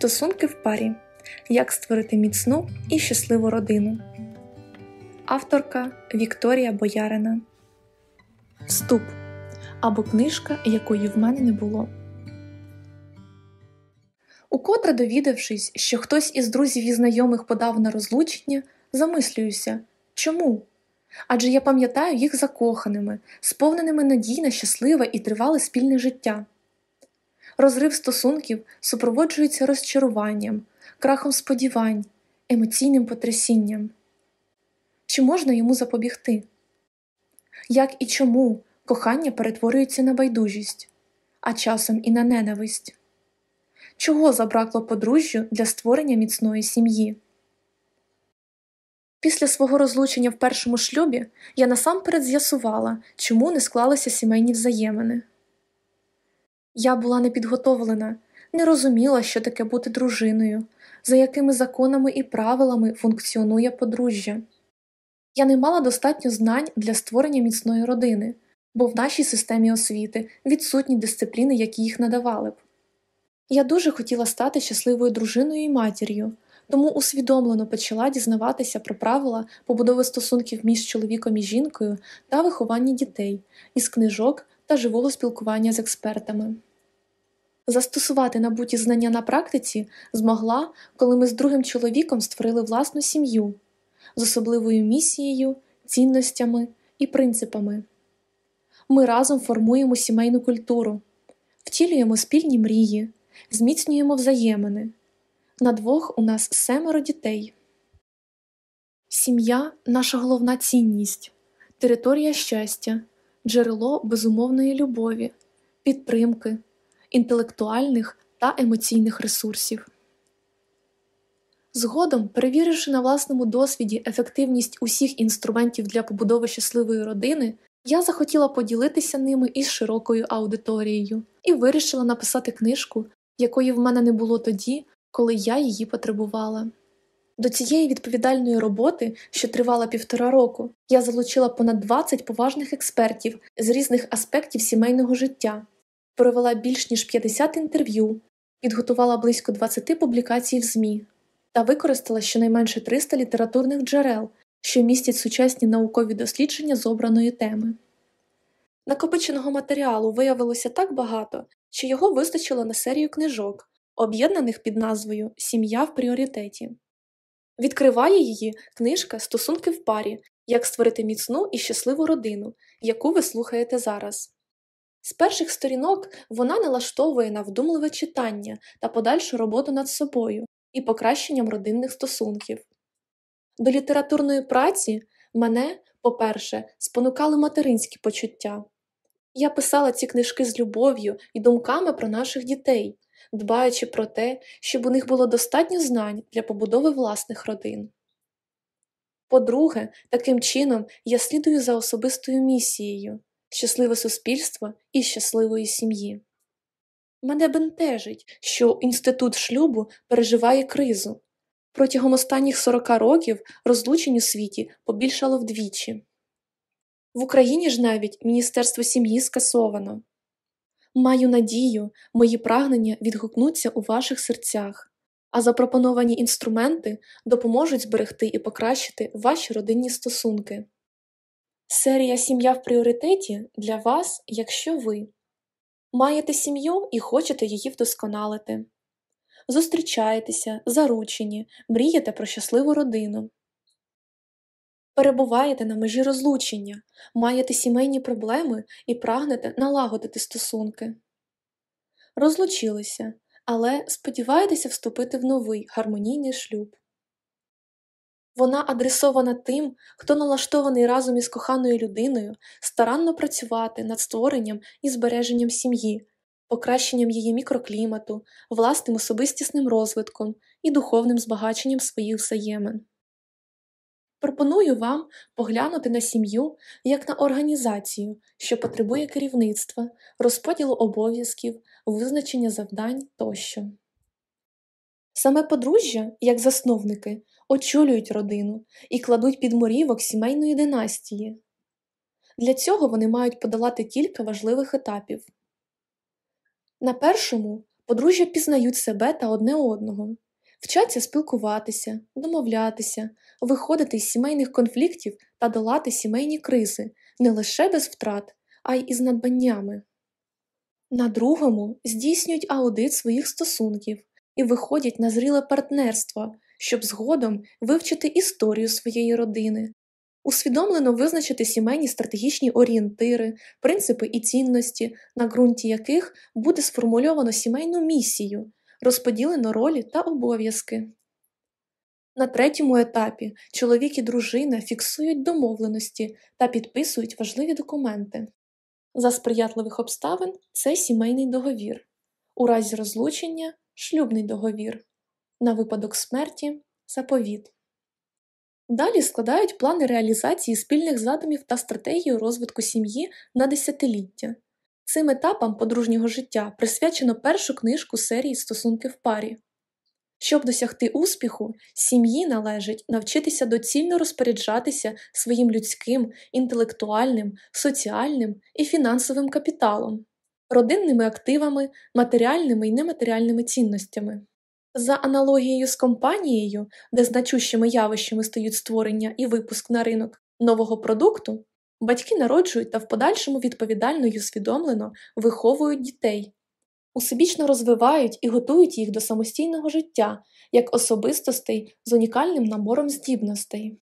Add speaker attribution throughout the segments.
Speaker 1: Стосунки в парі. Як створити міцну і щасливу родину. Авторка Вікторія Боярина. Вступ або книжка, якої в мене не було. Укотре довідавшись, що хтось із друзів і знайомих подав на розлучення, замислююся чому? Адже я пам'ятаю їх закоханими, сповненими надій на щасливе і тривале спільне життя. Розрив стосунків супроводжується розчаруванням, крахом сподівань, емоційним потрясінням. Чи можна йому запобігти? Як і чому кохання перетворюється на байдужість, а часом і на ненависть? Чого забракло подружжю для створення міцної сім'ї? Після свого розлучення в першому шлюбі я насамперед з'ясувала, чому не склалися сімейні взаємини. Я була непідготовлена, не розуміла, що таке бути дружиною, за якими законами і правилами функціонує подружжя. Я не мала достатньо знань для створення міцної родини, бо в нашій системі освіти відсутні дисципліни, які їх надавали б. Я дуже хотіла стати щасливою дружиною і матір'ю, тому усвідомлено почала дізнаватися про правила побудови стосунків між чоловіком і жінкою та виховання дітей із книжок та живого спілкування з експертами. Застосувати набуті знання на практиці змогла, коли ми з другим чоловіком створили власну сім'ю з особливою місією, цінностями і принципами. Ми разом формуємо сімейну культуру, втілюємо спільні мрії, зміцнюємо взаємини. На двох у нас семеро дітей. Сім'я наша головна цінність, територія щастя, джерело безумовної любові, підтримки, інтелектуальних та емоційних ресурсів. Згодом, перевіривши на власному досвіді ефективність усіх інструментів для побудови щасливої родини, я захотіла поділитися ними із широкою аудиторією і вирішила написати книжку, якої в мене не було тоді, коли я її потребувала. До цієї відповідальної роботи, що тривала півтора року, я залучила понад 20 поважних експертів з різних аспектів сімейного життя, провела більш ніж 50 інтерв'ю, підготувала близько 20 публікацій в ЗМІ та використала щонайменше 300 літературних джерел, що містять сучасні наукові дослідження з обраної теми. Накопиченого матеріалу виявилося так багато, що його вистачило на серію книжок, об'єднаних під назвою Сім'я в пріоритеті. Відкриває її книжка Стосунки в парі Як створити міцну і щасливу родину, яку ви слухаєте зараз. З перших сторінок вона налаштовує на вдумливе читання та подальшу роботу над собою і покращенням родинних стосунків. До літературної праці мене, по-перше, спонукали материнські почуття. Я писала ці книжки з любов'ю і думками про наших дітей, дбаючи про те, щоб у них було достатньо знань для побудови власних родин. По-друге, таким чином я слідую за особистою місією щасливе суспільство і щасливої сім'ї. Мене бентежить, що інститут шлюбу переживає кризу. Протягом останніх 40 років розлучень у світі побільшало вдвічі. В Україні ж навіть Міністерство сім'ї скасовано. Маю надію, мої прагнення відгукнуться у ваших серцях, а запропоновані інструменти допоможуть зберегти і покращити ваші родинні стосунки. Серія Сім'я в пріоритеті для вас, якщо ви маєте сім'ю і хочете її вдосконалити, зустрічаєтеся, заручені, мрієте про щасливу родину. Перебуваєте на межі розлучення, маєте сімейні проблеми і прагнете налагодити стосунки. Розлучилися, але сподіваєтеся вступити в новий гармонійний шлюб. Вона адресована тим, хто налаштований разом із коханою людиною старанно працювати над створенням і збереженням сім'ї, покращенням її мікроклімату, власним особистісним розвитком і духовним збагаченням своїх взаємин. Пропоную вам поглянути на сім'ю як на організацію, що потребує керівництва, розподілу обов'язків, визначення завдань тощо. Саме подружжя, як засновники, очолюють родину і кладуть під морівок сімейної династії. Для цього вони мають подолати кілька важливих етапів. На першому Подружжя пізнають себе та одне одного, вчаться спілкуватися, домовлятися, виходити з сімейних конфліктів та долати сімейні кризи не лише без втрат, а й із надбаннями. На другому здійснюють аудит своїх стосунків і виходять на зріле партнерство, щоб згодом вивчити історію своєї родини, усвідомлено визначити сімейні стратегічні орієнтири, принципи і цінності, на ґрунті яких буде сформульовано сімейну місію, розподілено ролі та обов'язки. На третьому етапі чоловік і дружина фіксують домовленості та підписують важливі документи. За сприятливих обставин це сімейний договір, у разі розлучення шлюбний договір, на випадок смерті заповіт. Далі складають плани реалізації спільних задумів та стратегію розвитку сім'ї на десятиліття. Цим етапам подружнього життя присвячено першу книжку серії Стосунки в парі. Щоб досягти успіху, сім'ї належить навчитися доцільно розпоряджатися своїм людським, інтелектуальним, соціальним і фінансовим капіталом, родинними активами, матеріальними і нематеріальними цінностями. За аналогією з компанією, де значущими явищами стають створення і випуск на ринок нового продукту, батьки народжують та в подальшому відповідально й усвідомлено виховують дітей, усебічно розвивають і готують їх до самостійного життя як особистостей з унікальним набором здібностей.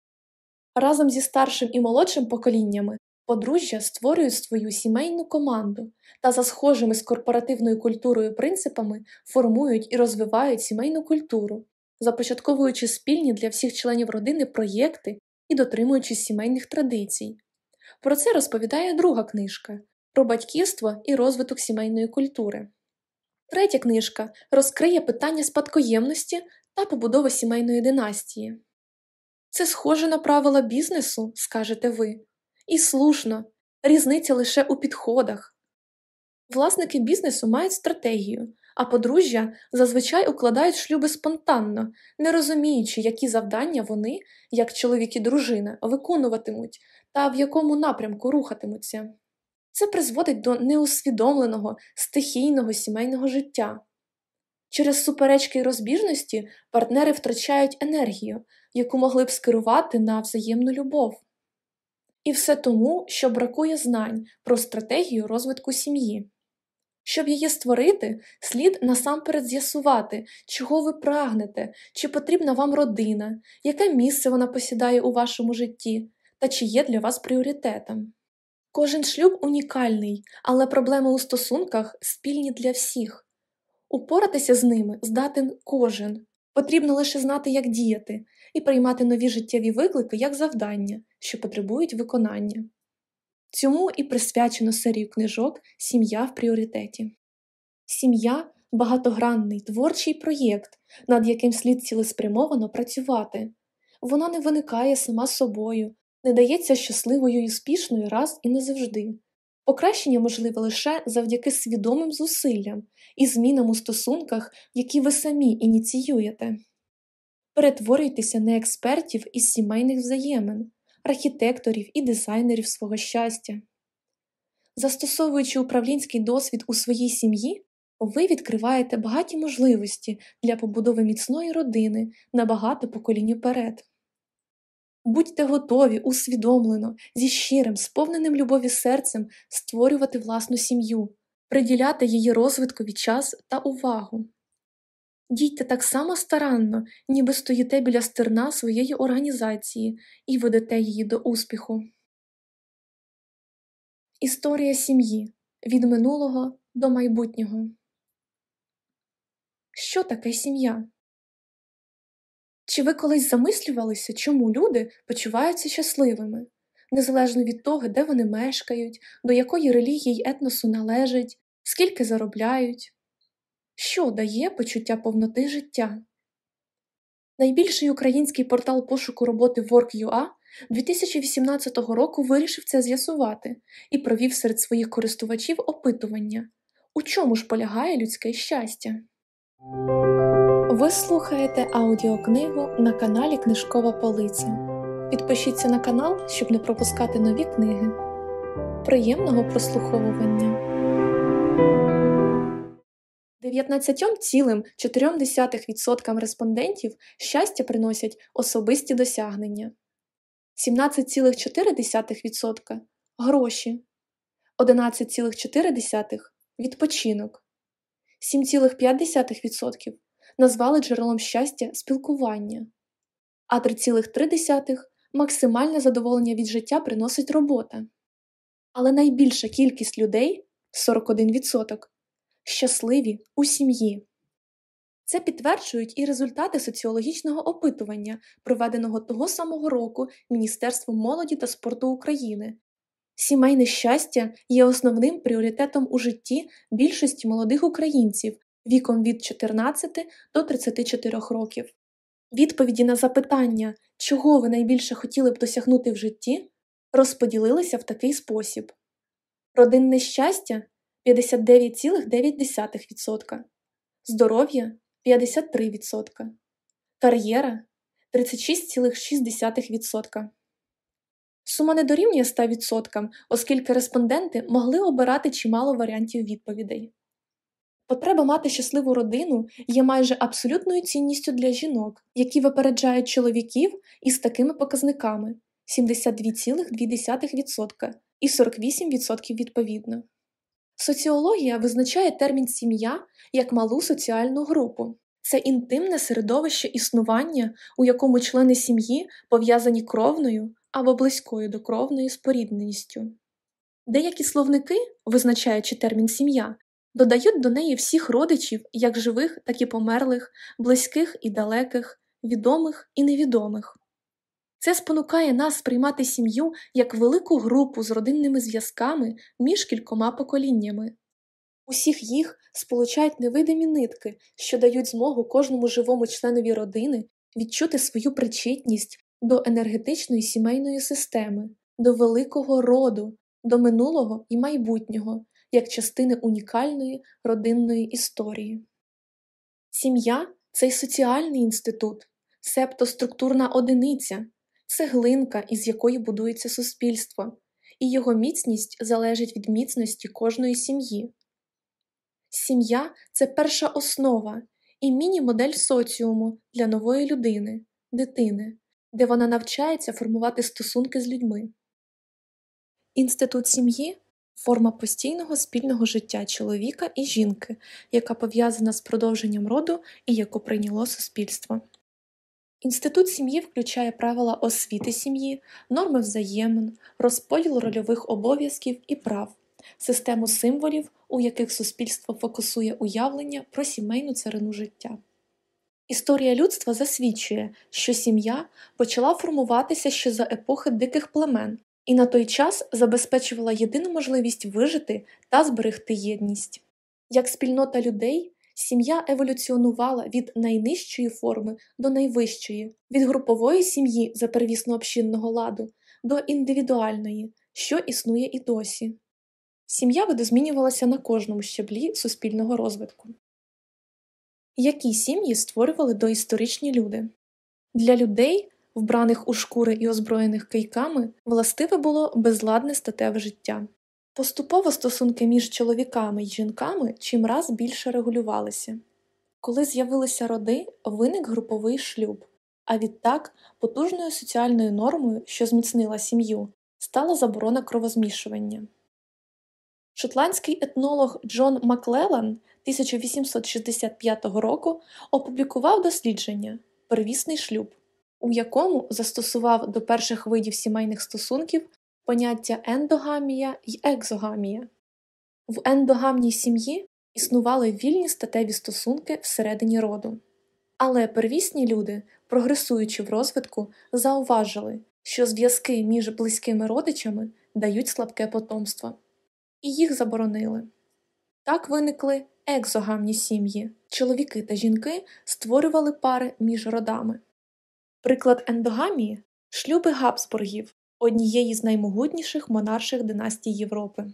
Speaker 1: Разом зі старшим і молодшим поколіннями подружжя створюють свою сімейну команду та за схожими з корпоративною культурою принципами формують і розвивають сімейну культуру, започатковуючи спільні для всіх членів родини проєкти і дотримуючись сімейних традицій. Про це розповідає друга книжка про батьківство і розвиток сімейної культури. Третя книжка розкриє питання спадкоємності та побудови сімейної династії. Це схоже на правила бізнесу, скажете ви, і слушно, різниця лише у підходах. Власники бізнесу мають стратегію, а подружжя зазвичай укладають шлюби спонтанно, не розуміючи, які завдання вони, як чоловік і дружина, виконуватимуть та в якому напрямку рухатимуться. Це призводить до неусвідомленого, стихійного сімейного життя. Через суперечки й розбіжності партнери втрачають енергію, яку могли б скерувати на взаємну любов. І все тому, що бракує знань про стратегію розвитку сім'ї. Щоб її створити, слід насамперед з'ясувати, чого ви прагнете, чи потрібна вам родина, яке місце вона посідає у вашому житті, та чи є для вас пріоритетом. Кожен шлюб унікальний, але проблеми у стосунках спільні для всіх. Упоратися з ними здатен кожен. Потрібно лише знати, як діяти, і приймати нові життєві виклики як завдання, що потребують виконання. Цьому і присвячено серію книжок Сім'я в пріоритеті. Сім'я багатогранний творчий проєкт, над яким слід цілеспрямовано працювати. Вона не виникає сама собою, не дається щасливою і успішною раз і назавжди. Покращення можливе лише завдяки свідомим зусиллям і змінам у стосунках, які ви самі ініціюєте. Перетворюйтеся на експертів із сімейних взаємин, архітекторів і дизайнерів свого щастя. Застосовуючи управлінський досвід у своїй сім'ї, ви відкриваєте багаті можливості для побудови міцної родини на багато поколінь уперед. Будьте готові усвідомлено, зі щирим, сповненим любові серцем створювати власну сім'ю, приділяти її розвиткові час та увагу. Дійте так само старанно, ніби стоїте біля стерна своєї організації і ведете її до успіху. Історія сім'ї від минулого до майбутнього. Що таке сім'я? Чи ви колись замислювалися, чому люди почуваються щасливими, незалежно від того, де вони мешкають, до якої релігії й етносу належать, скільки заробляють? Що дає почуття повноти життя? Найбільший український портал пошуку роботи Work.ua 2018 року вирішив це з'ясувати і провів серед своїх користувачів опитування, у чому ж полягає людське щастя. Ви слухаєте аудіокнигу на каналі Книжкова Полиця. Підпишіться на канал, щоб не пропускати нові книги. Приємного прослуховування! 19,4% респондентів щастя приносять особисті досягнення, 17,4% гроші, 11,4% відпочинок, 7,5% назвали джерелом щастя спілкування, а 3,3% максимальне задоволення від життя приносить робота. Але найбільша кількість людей 41% щасливі у сім'ї. Це підтверджують і результати соціологічного опитування, проведеного того самого року Міністерством молоді та спорту України. Сімейне щастя є основним пріоритетом у житті більшості молодих українців віком від 14 до 34 років. Відповіді на запитання, чого ви найбільше хотіли б досягнути в житті, розподілилися в такий спосіб: родинне щастя 59,9%, здоров'я 53%, кар'єра 36,6%. Сума не дорівнює 100%, оскільки респонденти могли обирати чимало варіантів відповідей. Потреба мати щасливу родину є майже абсолютною цінністю для жінок, які випереджають чоловіків із такими показниками 72,2% і 48% відповідно. Соціологія визначає термін сім'я як малу соціальну групу. Це інтимне середовище існування, у якому члени сім'ї пов'язані кровною або близькою до кровної спорідненістю. Деякі словники, визначаючи термін сім'я, додають до неї всіх родичів, як живих, так і померлих, близьких і далеких, відомих і невідомих. Це спонукає нас сприймати сім'ю як велику групу з родинними зв'язками між кількома поколіннями. Усіх їх сполучають невидимі нитки, що дають змогу кожному живому членові родини відчути свою причетність до енергетичної сімейної системи, до великого роду, до минулого і майбутнього, як частини унікальної родинної історії. Сім'я це й соціальний інститут, себто структурна одиниця, цеглинка, із якої будується суспільство, і його міцність залежить від міцності кожної сім'ї. Сім'я це перша основа і міні-модель соціуму для нової людини, дитини, де вона навчається формувати стосунки з людьми. Інститут сім'ї форма постійного спільного життя чоловіка і жінки, яка пов'язана з продовженням роду і яку прийняло суспільство. Інститут сім'ї включає правила утворення сім'ї, норми взаємин, розподіл рольових обов'язків і прав, систему символів, у яких суспільство фокусує уявлення про сімейну царину життя. Історія людства засвідчує, що сім'я почала формуватися ще за епохи диких племен і на той час забезпечувала єдину можливість вижити та зберегти єдність. Як спільнота людей, сім'я еволюціонувала від найнижчої форми до найвищої, від групової сім'ї за первісно общинного ладу до індивідуальної, що існує і досі. Сім'я видозмінювалася на кожному щаблі суспільного розвитку. Які сім'ї створювали доісторичні люди? Для людей вбраних у шкури і озброєних кийками, властиве було безладне статеве життя. Поступово стосунки між чоловіками й жінками чимраз більше регулювалися. Коли з'явилися роди, виник груповий шлюб, а відтак потужною соціальною нормою, що зміцнила сім'ю, стала заборона кровозмішування. Шотландський етнолог Джон Маклелан 1865 року опублікував дослідження Первісний шлюб у якому застосував до перших видів сімейних стосунків поняття ендогамія й екзогамія. В ендогамній сім'ї існували вільні статеві стосунки всередині роду. Але первісні люди, прогресуючи в розвитку, зауважили, що зв'язки між близькими родичами дають слабке потомство, і їх заборонили. Так виникли екзогамні сім'ї чоловіки та жінки створювали пари між родами. Приклад ендогамії шлюби Габсбургів, однієї з наймогутніших монарших династій Європи.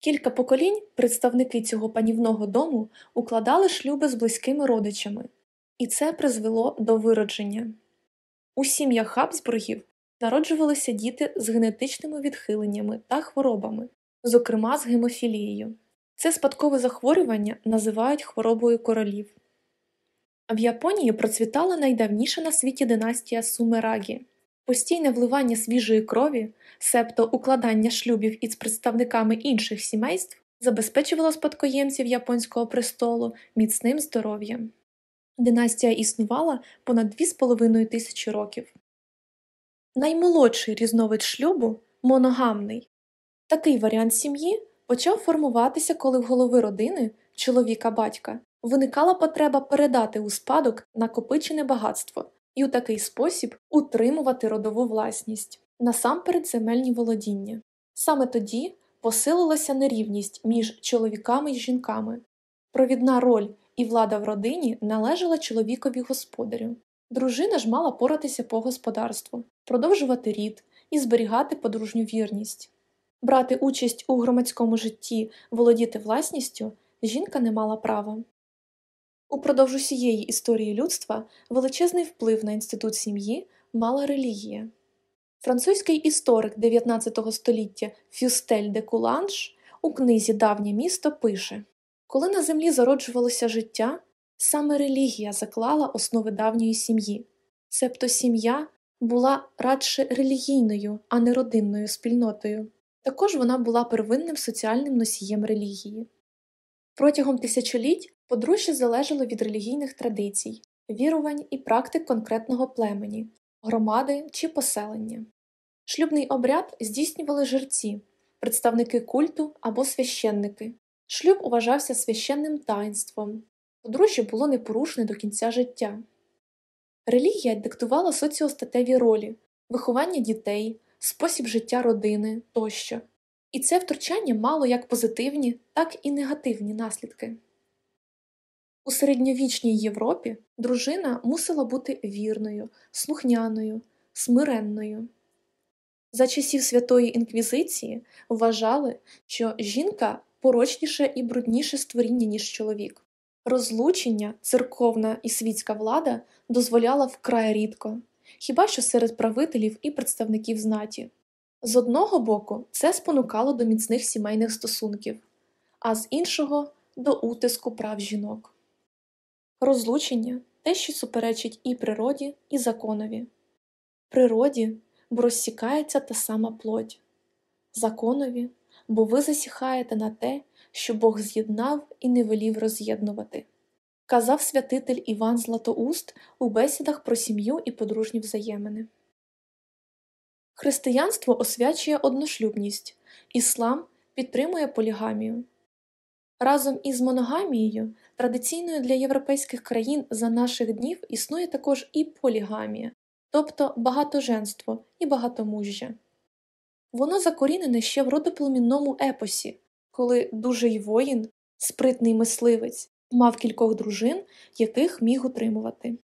Speaker 1: Кілька поколінь представники цього панівного дому укладали шлюби з близькими родичами, і це призвело до виродження. У сім'ях Габсбургів народжувалися діти з генетичними відхиленнями та хворобами, зокрема з гемофілією. Це спадкове захворювання називають хворобою королів. В Японії процвітала найдавніша на світі династія Сумерагі. Постійне вливання свіжої крові, себто укладання шлюбів із представниками інших сімейств, забезпечувало спадкоємців японського престолу міцним здоров'ям. Династія існувала понад 2,5 тисячі років. Наймолодший різновид шлюбу моногамний. Такий варіант сім'ї почав формуватися, коли в голови родини, чоловіка батька, виникала потреба передати у спадок накопичене багатство і у такий спосіб утримувати родову власність, насамперед земельні володіння. Саме тоді посилилася нерівність між чоловіками і жінками. Провідна роль і влада в родині належала чоловікові господарю. Дружина ж мала поратися по господарству, продовжувати рід і зберігати подружню вірність. Брати участь у громадському житті, володіти власністю жінка не мала права. Упродовж усієї історії людства величезний вплив на інститут сім'ї мала релігія. Французький історик 19 століття Фюстель де Куланш у книзі Давнє місто пише Коли на землі зароджувалося життя, саме релігія заклала основи давньої сім'ї, себто сім'я була радше релігійною, а не родинною спільнотою. Також вона була первинним соціальним носієм релігії. Протягом тисячоліть подружжя залежало від релігійних традицій, вірувань і практик конкретного племені, громади чи поселення. Шлюбний обряд здійснювали жерці, представники культу або священники. Шлюб вважався священним таїнством, подружжя було непорушне до кінця життя. Релігія диктувала соціостатеві ролі, виховання дітей, спосіб життя родини тощо. І це втручання мало як позитивні, так і негативні наслідки. У середньовічній Європі дружина мусила бути вірною, слухняною, смиренною. За часів Святої Інквізиції вважали, що жінка порочніше і брудніше створіння, ніж чоловік. Розлучення, церковна і світська влада дозволяла вкрай рідко, хіба що серед правителів і представників знаті. З одного боку, це спонукало до міцних сімейних стосунків, а з іншого до утиску прав жінок. Розлучення те, що суперечить і природі, і законові. Природі, бо розсікається та сама плоть, законові, бо ви засіхаєте на те, що Бог з'єднав і не велів роз'єднувати, казав святитель Іван Златоуст у бесідах про сім'ю і подружні взаємини. Християнство освячує одношлюбність, іслам підтримує полігамію. Разом із моногамією, традиційною для європейських країн за наших днів існує також і полігамія, тобто багатоженство і багатомужжя. Воно закорінене ще в родоплемінному епосі, коли дужий воїн, спритний мисливець, мав кількох дружин, яких міг утримувати.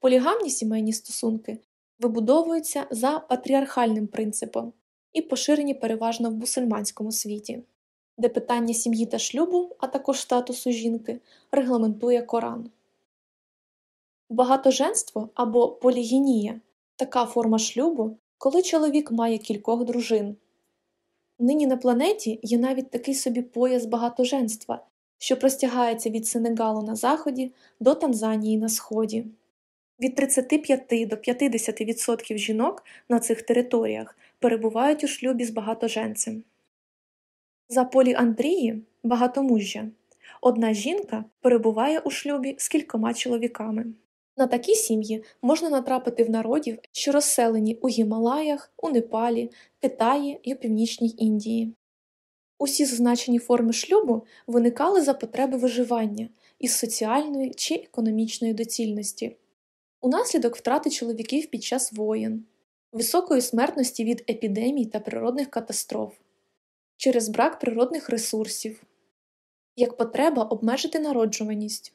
Speaker 1: Полігамні сімейні стосунки вибудовуються за патріархальним принципом і поширені переважно в мусульманському світі, де питання сім'ї та шлюбу, а також статусу жінки, регламентує Коран. Багатоженство або полігінія така форма шлюбу, коли чоловік має кількох дружин. Нині на планеті є навіть такий собі пояс багатоженства, що простягається від Сенегалу на заході до Танзанії на сході. Від 35 до 50% жінок на цих територіях перебувають у шлюбі з багатоженцем. За поліандрії багатомужжя одна жінка перебуває у шлюбі з кількома чоловіками. На такі сім'ї можна натрапити в народів, що розселені у Гімалаях, у Непалі, Китаї і у Північній Індії. Усі зазначені форми шлюбу виникали за потреби виживання із соціальної чи економічної доцільності унаслідок втрати чоловіків під час воєн, високої смертності від епідемій та природних катастроф, через брак природних ресурсів, як потреба обмежити народжуваність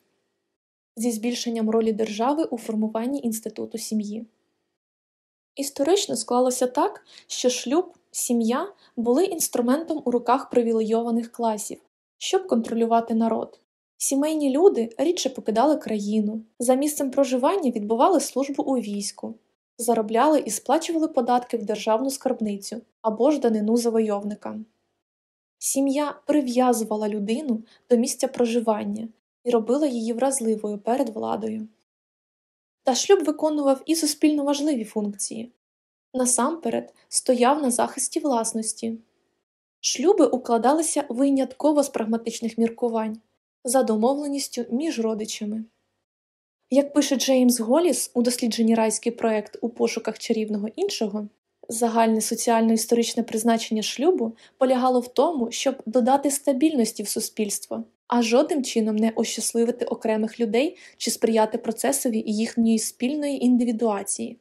Speaker 1: зі збільшенням ролі держави у формуванні інституту сім'ї. Історично склалося так, що шлюб, сім'я були інструментом у руках привілейованих класів, щоб контролювати народ. Сімейні люди рідше покидали країну, за місцем проживання відбували службу у війську, заробляли і сплачували податки в державну скарбницю або ж данину завойовникам. Сім'я прив'язувала людину до місця проживання і робила її вразливою перед владою. Та шлюб виконував і суспільно важливі функції насамперед стояв на захисті власності. Шлюби укладалися винятково з прагматичних міркувань за домовленістю між родичами. Як пише Джеймс Голіс у дослідженні райський проект у пошуках чарівного іншого, загальне соціально-історичне призначення шлюбу полягало в тому, щоб додати стабільності в суспільство, а жодним чином не ощасливити окремих людей чи сприяти процесові їхньої спільної індивідуації.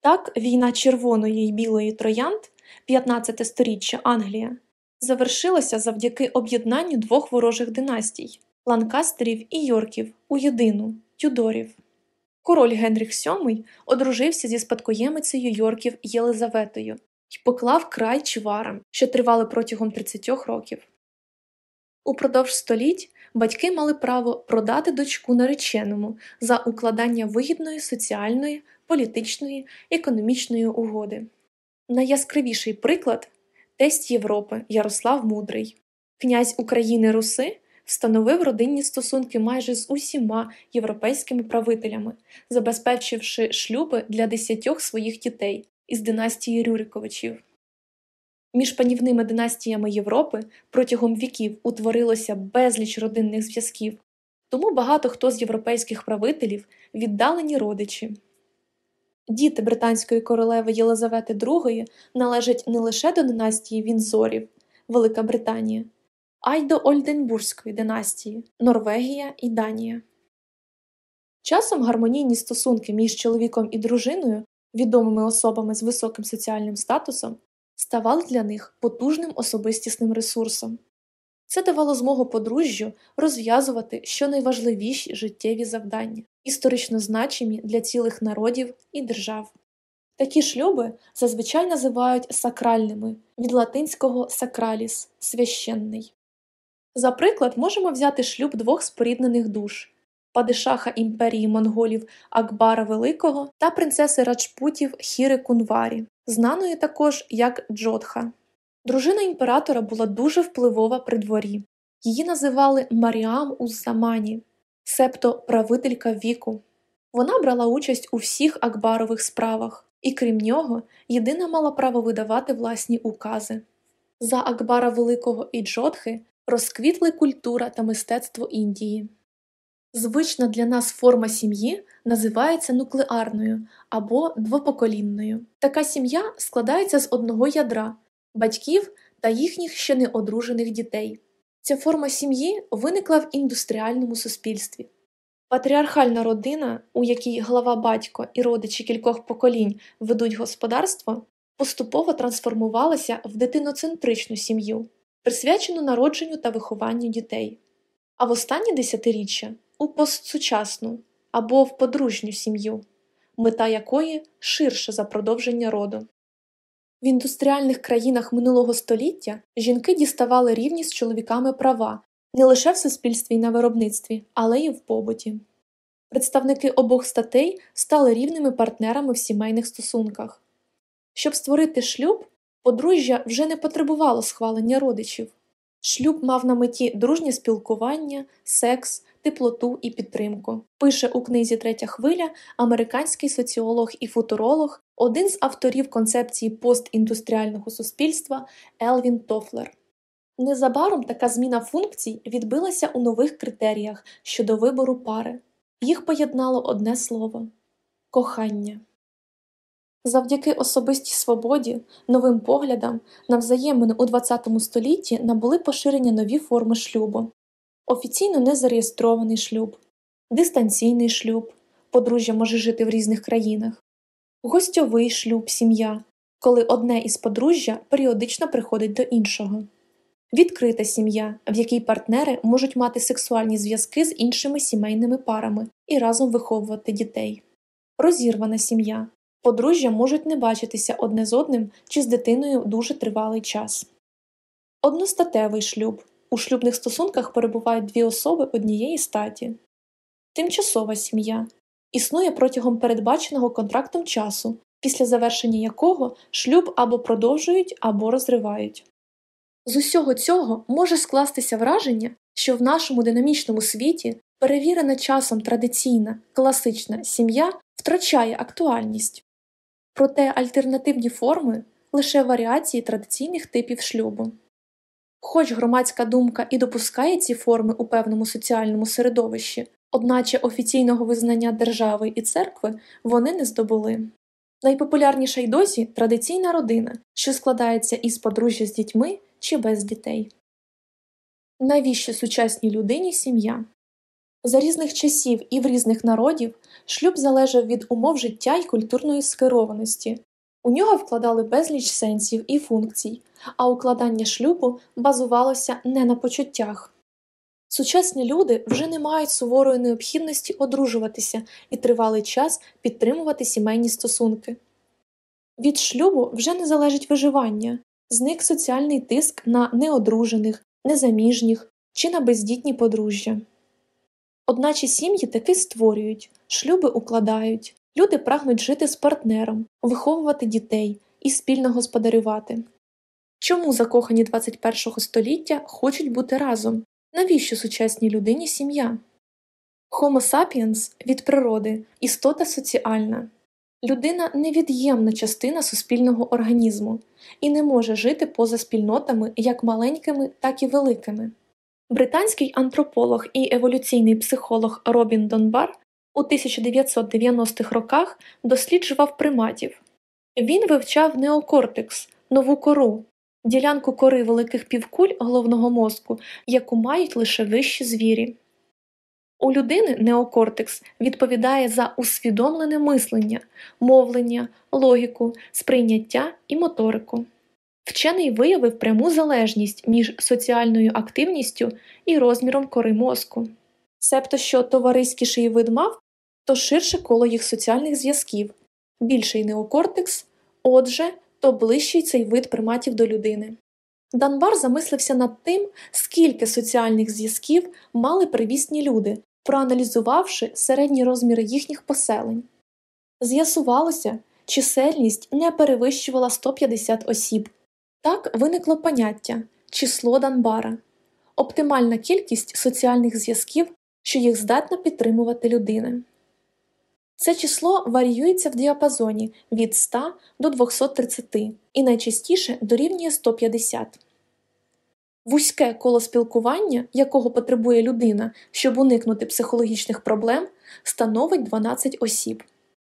Speaker 1: Так, війна червоної й білої троянд, 15 сторіччя Англія, завершилася завдяки об'єднанню двох ворожих династій ланкастерів і Йорків у єдину Тюдорів. Король Генріх VII одружився зі спадкоємицею Йорків Єлизаветою і поклав край чварам, що тривали протягом 30 років. Упродовж століть батьки мали право продати дочку нареченому за укладання вигідної соціальної, політичної, економічної угоди. Найяскравіший приклад тесть Європи Ярослав Мудрий, князь України Руси встановив родинні стосунки майже з усіма європейськими правителями, забезпечивши шлюби для десятьох своїх дітей із династії Рюриковичів. Між панівними династіями Європи протягом віків утворилося безліч родинних зв'язків, тому багато хто з європейських правителів віддалені родичі. Діти британської королеви Єлизавети II належать не лише до династії Вінзорів, Велика Британія, а й до Ольденбурзької династії Норвегія і Данія. Часом гармонійні стосунки між чоловіком і дружиною, відомими особами з високим соціальним статусом, ставали для них потужним особистісним ресурсом. Це давало змогу подружжю розв'язувати щонайважливіші життєві завдання, історично значимі для цілих народів і держав. Такі шлюби зазвичай називають сакральними від латинського сакраліс священний. За приклад можемо взяти шлюб двох споріднених душ падишаха імперії монголів Акбара Великого та принцеси Раджпутів Хіри Кунварі, знаної також як Джодха. Дружина імператора була дуже впливова при дворі. Її називали Маріам Уззамані, себто правителька віку. Вона брала участь у всіх Акбарових справах і, крім нього, єдина мала право видавати власні укази. За Акбара Великого і Джодхи розквітли культура та мистецтво Індії. Звична для нас форма сім'ї називається нуклеарною або двопоколінною. Така сім'я складається з одного ядра батьків та їхніх ще не одружених дітей. Ця форма сім'ї виникла в індустріальному суспільстві. Патріархальна родина, у якій глава батько і родичі кількох поколінь ведуть господарство, поступово трансформувалася в дитиноцентричну сім'ю, присвячену народженню та вихованню дітей, а в останні десятиріччя у постсучасну або в подружню сім'ю, мета якої ширша за продовження роду. В індустріальних країнах минулого століття жінки діставали рівні з чоловіками права не лише в суспільстві і на виробництві, але й в побуті. Представники обох статей стали рівними партнерами в сімейних стосунках. Щоб створити шлюб, подружжя вже не потребувало схвалення родичів. Шлюб мав на меті дружнє спілкування, секс, теплоту і підтримку. Пише у книзі Третя хвиля американський соціолог і футуролог, один з авторів концепції постіндустріального суспільства Елвін Тофлер. Незабаром така зміна функцій відбилася у нових критеріях щодо вибору пари. Їх поєднало одне слово кохання. Завдяки особистій свободі, новим поглядам на взаємини у ХХ столітті набули поширення нові форми шлюбу, офіційно незареєстрований шлюб, дистанційний шлюб, подружжя може жити в різних країнах, гостьовий шлюб, сім'я, коли одне із подружжя періодично приходить до іншого, відкрита сім'я, в якій партнери можуть мати сексуальні зв'язки з іншими сімейними парами і разом виховувати дітей, розірвана сім'я. Подружжя можуть не бачитися одне з одним чи з дитиною дуже тривалий час. Одностатевий шлюб у шлюбних стосунках перебувають дві особи однієї статі. Тимчасова сім'я існує протягом передбаченого контрактом часу, після завершення якого шлюб або продовжують, або розривають. З усього цього може скластися враження, що в нашому динамічному світі перевірена часом традиційна класична сім'я втрачає актуальність, проте альтернативні форми лише варіації традиційних типів шлюбу. Хоч громадська думка і допускає ці форми у певному соціальному середовищі, одначе офіційного визнання держави і церкви вони не здобули. Найпопулярніша й досі традиційна родина, що складається із подружжя з дітьми чи без дітей. Навіщо сучасній людині сім'я? За різних часів і в різних народів шлюб залежав від умов життя й культурної скерованості. У нього вкладали безліч сенсів і функцій, а укладання шлюбу базувалося не на почуттях. Сучасні люди вже не мають суворої необхідності одружуватися і тривалий час підтримувати сімейні стосунки. Від шлюбу вже не залежить виживання, зник соціальний тиск на неодружених, незаміжніх чи на бездітні подружжя. Одначе сім'ї таки створюють, шлюби укладають, люди прагнуть жити з партнером, виховувати дітей і спільно господарювати. Чому закохані 21 століття хочуть бути разом? Навіщо сучасній людині сім'я? Homo sapiens від природи істота соціальна. Людина невід'ємна частина суспільного організму і не може жити поза спільнотами як маленькими, так і великими. Британський антрополог і еволюційний психолог Робін Донбар у 1990-х роках досліджував приматів. Він вивчав неокортекс, нову кору, ділянку кори великих півкуль головного мозку, яку мають лише вищі звірі. У людини неокортекс відповідає за усвідомлене мислення, мовлення, логіку, сприйняття і моторику. Вчений виявив пряму залежність між соціальною активністю і розміром кори мозку. Себто, що товариськіший вид мав, то ширше коло їх соціальних зв'язків, більший неокортекс, отже, то ближчий цей вид приматів до людини. Данбар замислився над тим, скільки соціальних зв'язків мали привісні люди, проаналізувавши середні розміри їхніх поселень. З'ясувалося, чисельність не перевищувала 150 осіб. Так виникло поняття число Данбара, оптимальна кількість соціальних зв'язків, що їх здатна підтримувати людина. Це число варіюється в діапазоні від 100 до 230 і найчастіше дорівнює 150. Вузьке коло спілкування, якого потребує людина, щоб уникнути психологічних проблем, становить 12 осіб.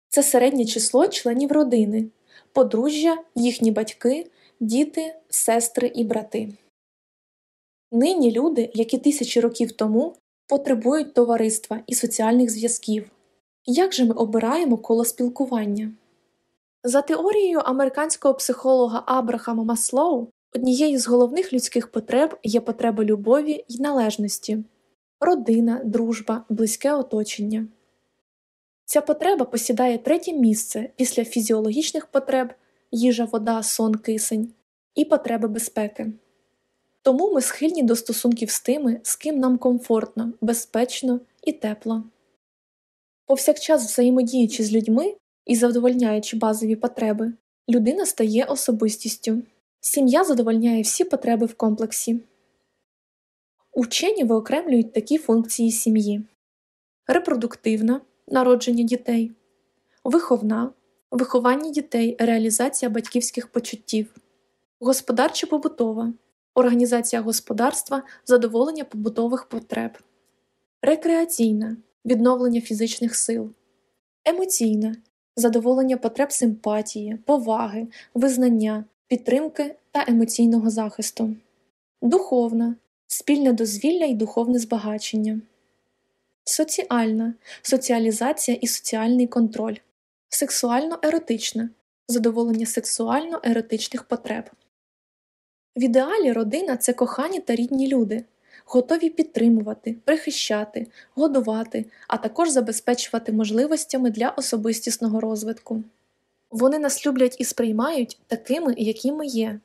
Speaker 1: Це середнє число членів родини, подружжя, їхні батьки, діти, сестри і брати. Нині люди, які тисячі років тому потребують товариства і соціальних зв'язків. Як же ми обираємо коло спілкування? За теорією американського психолога Абрахама Маслоу, однією з головних людських потреб є потреба любові й належності родина, дружба, близьке оточення. Ця потреба посідає третє місце після фізіологічних потреб їжа, вода, сон, кисень і потреби безпеки. Тому ми схильні до стосунків з тими, з ким нам комфортно, безпечно і тепло. Повсякчас взаємодіючи з людьми і задовольняючи базові потреби, людина стає особистістю. Сім'я задовольняє всі потреби в комплексі. Учені виокремлюють такі функції сім'ї: репродуктивна народження дітей, виховна, виховання дітей, реалізація батьківських почуттів, господарчо побутова, організація господарства, задоволення побутових потреб, рекреаційна. Відновлення фізичних сил, емоційна. Задоволення потреб симпатії, поваги, визнання, підтримки та емоційного захисту, духовна. Спільне дозвілля і духовне збагачення, соціальна. Соціалізація і соціальний контроль, сексуально еротична задоволення сексуально еротичних потреб. В ідеалі родина це кохані та рідні люди, готові підтримувати, прихищати, годувати, а також забезпечувати можливостями для особистісного розвитку. Вони нас люблять і сприймають такими, які ми є.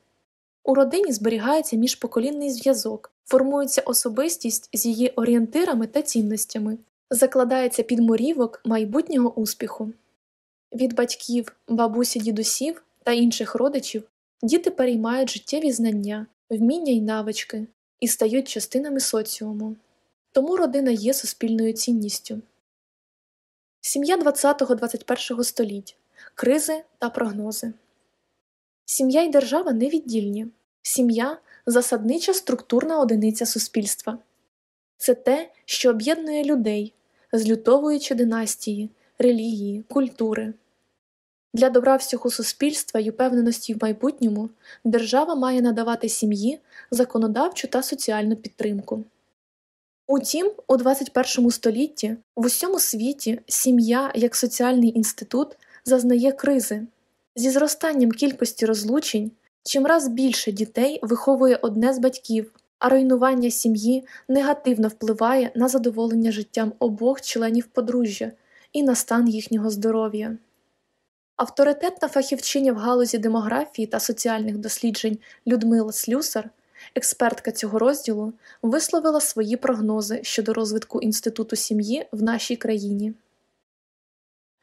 Speaker 1: У родині зберігається міжпоколінний зв'язок, формується особистість з її орієнтирами та цінностями, закладається підморівок майбутнього успіху. Від батьків, бабусі, дідусів та інших родичів діти переймають життєві знання, вміння й навички і стають частинами соціуму. Тому родина є суспільною цінністю. Сім'я 20-21 століть кризи та прогнози. Сім'я й держава невіддільні. Сім'я засаднича структурна одиниця суспільства. Це те, що об'єднує людей, злютовуючи династії, релігії, культури. Для добра всього суспільства й упевненості в майбутньому держава має надавати сім'ї законодавчу та соціальну підтримку. Утім, у 21 столітті в усьому світі сім'я як соціальний інститут зазнає кризи. Зі зростанням кількості розлучень чимраз більше дітей виховує одне з батьків, а руйнування сім'ї негативно впливає на задоволення життям обох членів подружжя і на стан їхнього здоров'я. Авторитетна фахівчиня в галузі демографії та соціальних досліджень Людмила Слюсар, експертка цього розділу, висловила свої прогнози щодо розвитку інституту сім'ї в нашій країні.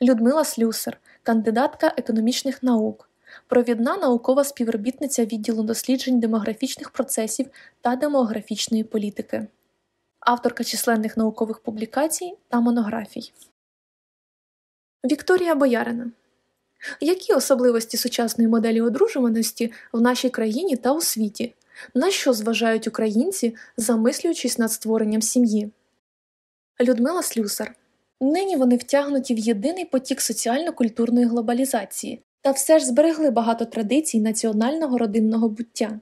Speaker 1: Людмила Слюсар, кандидатка економічних наук, провідна наукова співробітниця відділу досліджень демографічних процесів та демографічної політики, авторка численних наукових публікацій та монографій. Вікторія Боярина. Які особливості сучасної моделі одружуваності в нашій країні та у світі, на що зважають українці, замислюючись над створенням сім'ї? Людмила Слюсар. Нині вони втягнуті в єдиний потік соціально-культурної глобалізації. Та все ж зберегли багато традицій національного родинного буття,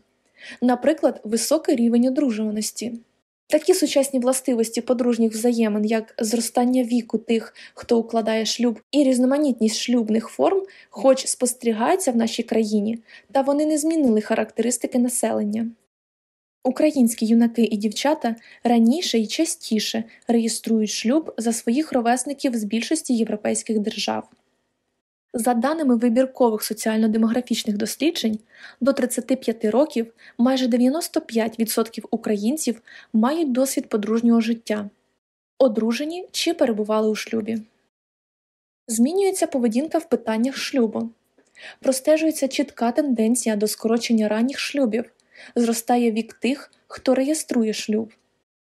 Speaker 1: наприклад, високий рівень одружуваності. Такі сучасні властивості подружніх взаємин, як зростання віку тих, хто укладає шлюб, і різноманітність шлюбних форм, хоч спостерігаються в нашій країні, та вони не змінили характеристики населення. Українські юнаки і дівчата раніше і частіше реєструють шлюб за своїх ровесників з більшості європейських держав. За даними вибіркових соціально-демографічних досліджень, до 35 років майже 95% українців мають досвід подружнього життя, одружені чи перебували у шлюбі. Змінюється поведінка в питаннях шлюбу, простежується чітка тенденція до скорочення ранніх шлюбів, зростає вік тих, хто реєструє шлюб.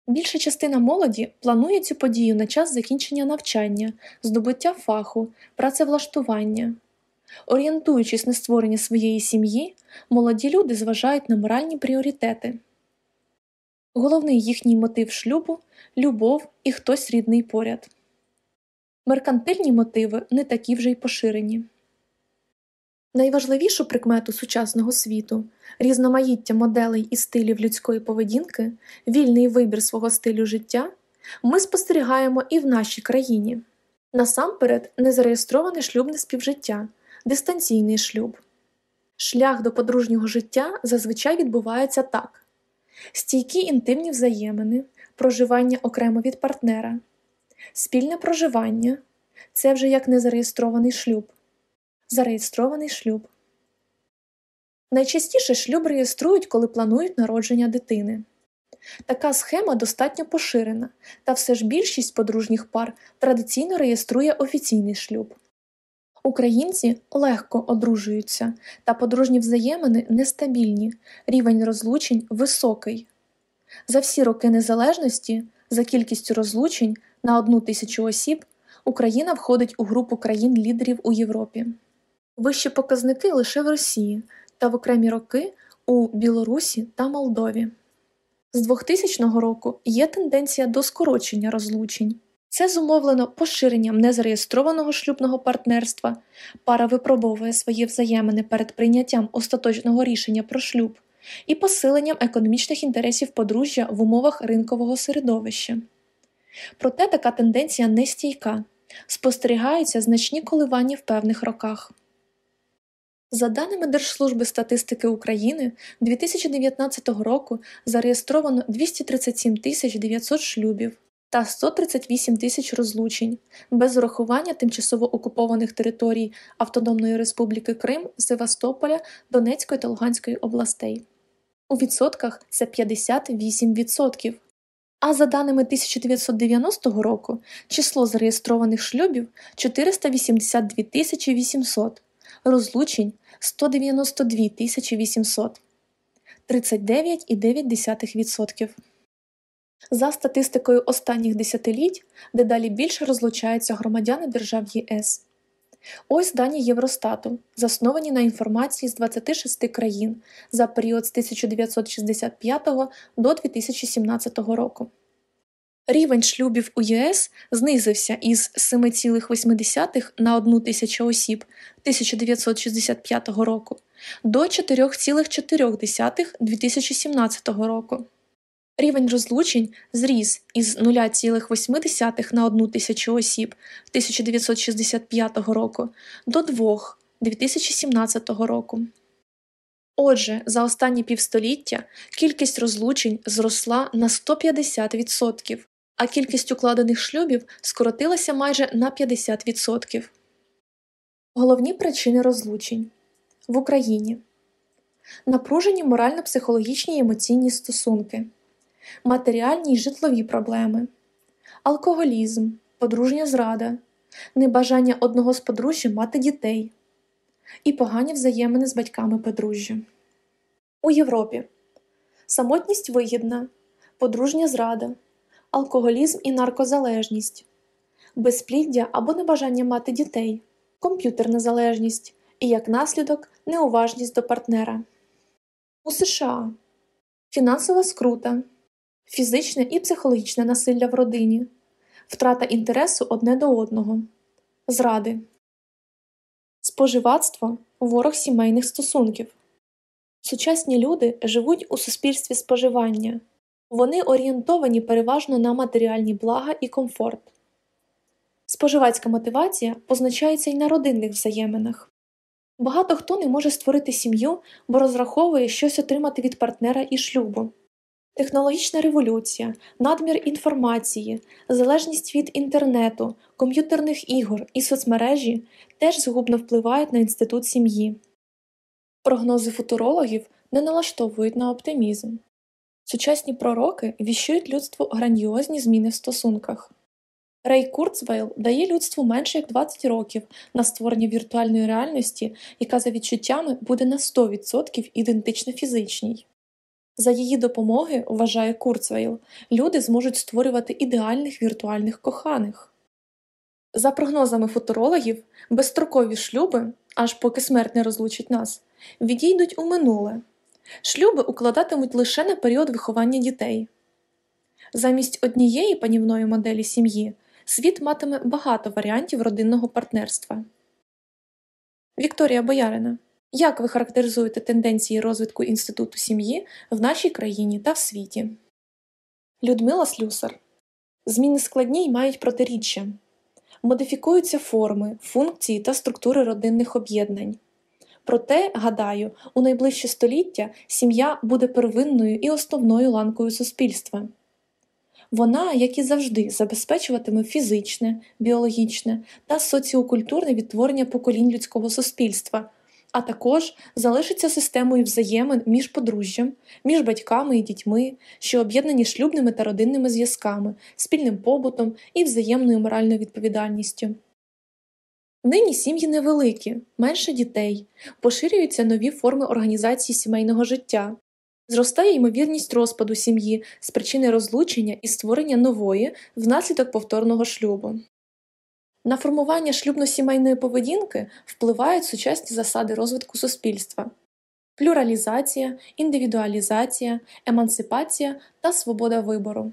Speaker 1: Більша частина молоді планує цю подію на час закінчення навчання, здобуття фаху, працевлаштування. Орієнтуючись на створення своєї сім'ї, молоді люди зважають на моральні пріоритети. Головний їхній мотив шлюбу любов і хтось рідний поряд. Меркантильні мотиви не такі вже й поширені. Найважливішу прикмету сучасного світу різноманіття моделей і стилів людської поведінки, вільний вибір свого стилю життя ми спостерігаємо і в нашій країні. Насамперед, незареєстроване шлюбне співжиття, дистанційний шлюб. Шлях до подружнього життя зазвичай відбувається так: стійкі інтимні взаємини, проживання окремо від партнера, спільне проживання це вже як незареєстрований шлюб зареєстрований шлюб. Найчастіше шлюб реєструють, коли планують народження дитини. Така схема достатньо поширена, та все ж більшість подружніх пар традиційно реєструє офіційний шлюб. Українці легко одружуються, та подружні взаємини нестабільні, рівень розлучень високий. За всі роки незалежності, за кількістю розлучень на одну тисячу осіб, Україна входить у групу країн лідерів у Європі. Вищі показники лише в Росії та в окремі роки у Білорусі та Молдові. З 2000 року є тенденція до скорочення розлучень. Це зумовлено поширенням незареєстрованого шлюбного партнерства, пара випробовує свої взаємини перед прийняттям остаточного рішення про шлюб і посиленням економічних інтересів подружжя в умовах ринкового середовища. Проте така тенденція не стійка, спостерігаються значні коливання в певних роках. За даними Держслужби статистики України, 2019 року зареєстровано 237 тисяч 900 шлюбів та 138 тисяч розлучень без урахування тимчасово окупованих територій Автономної Республіки Крим, Севастополя, Донецької та Луганської областей. У відсотках це 58%. А за даними 1990 року, число зареєстрованих шлюбів 482 800, розлучень 192 800. 39,9%. За статистикою останніх десятиліть дедалі більше розлучаються громадяни держав ЄС. Ось дані Євростату, засновані на інформації з 26 країн за період з 1965 до 2017 року. Рівень шлюбів у ЄС знизився із 7,8 на 1 тисячу осіб 1965 року до 4,4 2017 року. Рівень розлучень зріс із 0,8 на 1 тисячу осіб 1965 року до 2 2017 року. Отже, за останні півстоліття кількість розлучень зросла на 150%, а кількість укладених шлюбів скоротилася майже на 50%. Головні причини розлучень. В Україні. Напружені морально-психологічні і емоційні стосунки. Матеріальні й житлові проблеми, алкоголізм, подружня зрада, небажання одного з подружжя мати дітей. І погані взаємини з батьками подружжя. У Європі. Самотність вигідна, подружня зрада, алкоголізм і наркозалежність, безпліддя або небажання мати дітей, комп'ютерна залежність і як наслідок неуважність до партнера. У США фінансова скрута, фізичне і психологічне насилля в родині, втрата інтересу одне до одного, зради, споживацтво ворог сімейних стосунків. Сучасні люди живуть у суспільстві споживання, вони орієнтовані переважно на матеріальні блага і комфорт. Споживацька мотивація позначається й на родинних взаєминах. Багато хто не може створити сім'ю, бо розраховує щось отримати від партнера і шлюбу. Технологічна революція, надмір інформації, залежність від інтернету, комп'ютерних ігор і соцмережі теж згубно впливають на інститут сім'ї. Прогнози футурологів не налаштовують на оптимізм. Сучасні пророки віщують людству грандіозні зміни в стосунках. Рей Курцвейл дає людству менше як 20 років на створення віртуальної реальності, яка за відчуттями буде на 100% ідентична фізичній. За її допомоги, вважає Курцвейл, люди зможуть створювати ідеальних віртуальних коханих. За прогнозами футурологів, безстрокові шлюби, аж поки смерть не розлучить нас, відійдуть у минуле. Шлюби укладатимуть лише на період виховання дітей. Замість однієї панівної моделі сім'ї світ матиме багато варіантів родинного партнерства. Вікторія Боярина як ви характеризуєте тенденції розвитку інституту сім'ї в нашій країні та в світі? Людмила Слюсар. Зміни складні й мають протиріччя. Модифікуються форми, функції та структури родинних об'єднань. Проте, гадаю, у найближче століття сім'я буде первинною і основною ланкою суспільства. Вона, як і завжди, забезпечуватиме фізичне, біологічне та соціокультурне відтворення поколінь людського суспільства а також залишиться системою взаємин між подружжям, між батьками і дітьми, що об'єднані шлюбними та родинними зв'язками, спільним побутом і взаємною моральною відповідальністю. Нині сім'ї невеликі, менше дітей, поширюються нові форми організації сімейного життя, зростає ймовірність розпаду сім'ї з причини розлучення і створення нової внаслідок повторного шлюбу. На формування шлюбно-сімейної поведінки впливають сучасні засади розвитку суспільства плюралізація, індивідуалізація, емансипація та свобода вибору.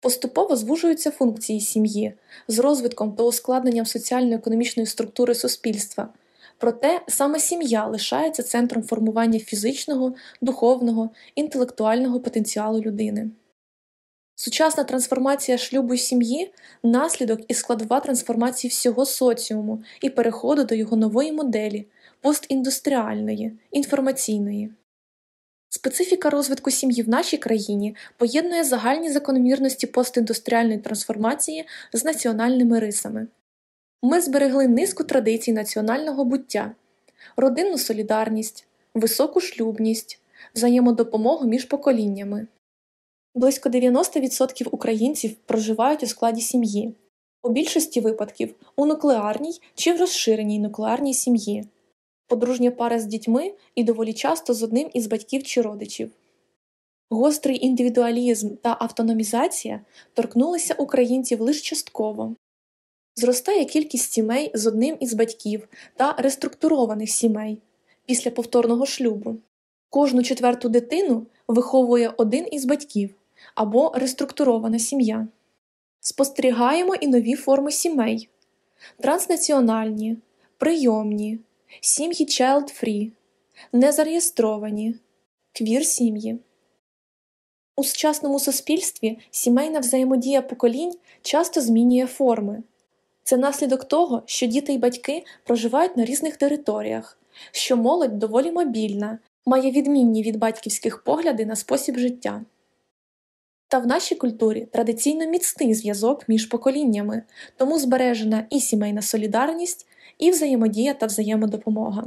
Speaker 1: Поступово звужуються функції сім'ї з розвитком та ускладненням соціально-економічної структури суспільства, проте саме сім'я лишається центром формування фізичного, духовного, інтелектуального потенціалу людини. Сучасна трансформація шлюбу сім'ї наслідок і складова трансформації всього соціуму і переходу до його нової моделі постіндустріальної, інформаційної. Специфіка розвитку сім'ї в нашій країні поєднує загальні закономірності постіндустріальної трансформації з національними рисами. Ми зберегли низку традицій національного буття, родинну солідарність, високу шлюбність, взаємодопомогу між поколіннями. Близько 90% українців проживають у складі сім'ї, у більшості випадків у нуклеарній чи в розширеній нуклеарній сім'ї. Подружня пара з дітьми і доволі часто з одним із батьків чи родичів. Гострий індивідуалізм та автономізація торкнулися українців лише частково. Зростає кількість сімей з одним із батьків та реструктурованих сімей після повторного шлюбу. Кожну четверту дитину виховує один із батьків або реструктурована сім'я. Спостерігаємо і нові форми сімей транснаціональні, прийомні, сім'ї child-free, незареєстровані, квір сім'ї. У сучасному суспільстві сімейна взаємодія поколінь часто змінює форми. Це наслідок того, що діти й батьки проживають на різних територіях, що молодь доволі мобільна, має відмінні від батьківських погляди на спосіб життя. Та в нашій культурі традиційно міцний зв'язок між поколіннями, тому збережена і сімейна солідарність, і взаємодія та взаємодопомога.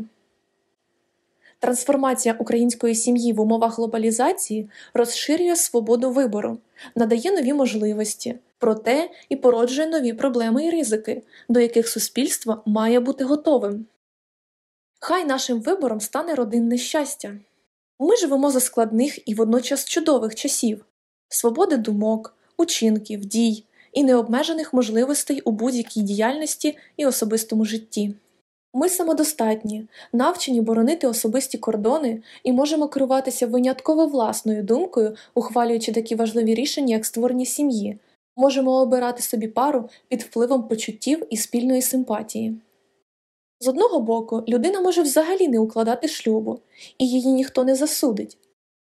Speaker 1: Трансформація української сім'ї в умовах глобалізації розширює свободу вибору, надає нові можливості, проте і породжує нові проблеми і ризики, до яких суспільство має бути готовим. Хай нашим вибором стане родинне щастя. Ми живемо за складних і водночас чудових часів свободи думок, учинків, дій і необмежених можливостей у будь-якій діяльності і особистому житті. Ми самодостатні, навчені боронити особисті кордони і можемо керуватися винятково власною думкою, ухвалюючи такі важливі рішення, як створення сім'ї, можемо обирати собі пару під впливом почуттів і спільної симпатії. З одного боку, людина може взагалі не укладати шлюбу, і її ніхто не засудить,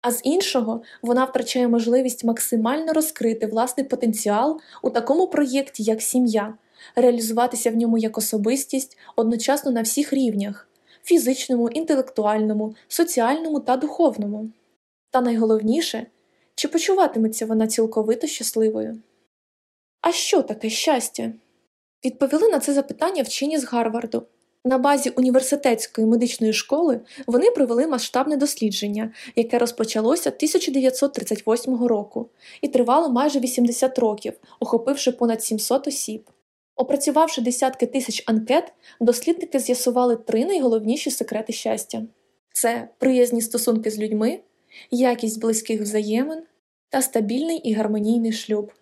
Speaker 1: а з іншого, вона втрачає можливість максимально розкрити власний потенціал у такому проєкті, як сім'я, реалізуватися в ньому як особистість одночасно на всіх рівнях фізичному, інтелектуальному, соціальному та духовному. Та найголовніше, чи почуватиметься вона цілковито щасливою. А що таке щастя? Відповіли на це запитання вчені з Гарварду. На базі університетської медичної школи вони провели масштабне дослідження, яке розпочалося 1938 року і тривало майже 80 років, охопивши понад 700 осіб. Опрацювавши десятки тисяч анкет, дослідники з'ясували три найголовніші секрети щастя: це приязні стосунки з людьми, якість близьких взаємин та стабільний і гармонійний шлюб.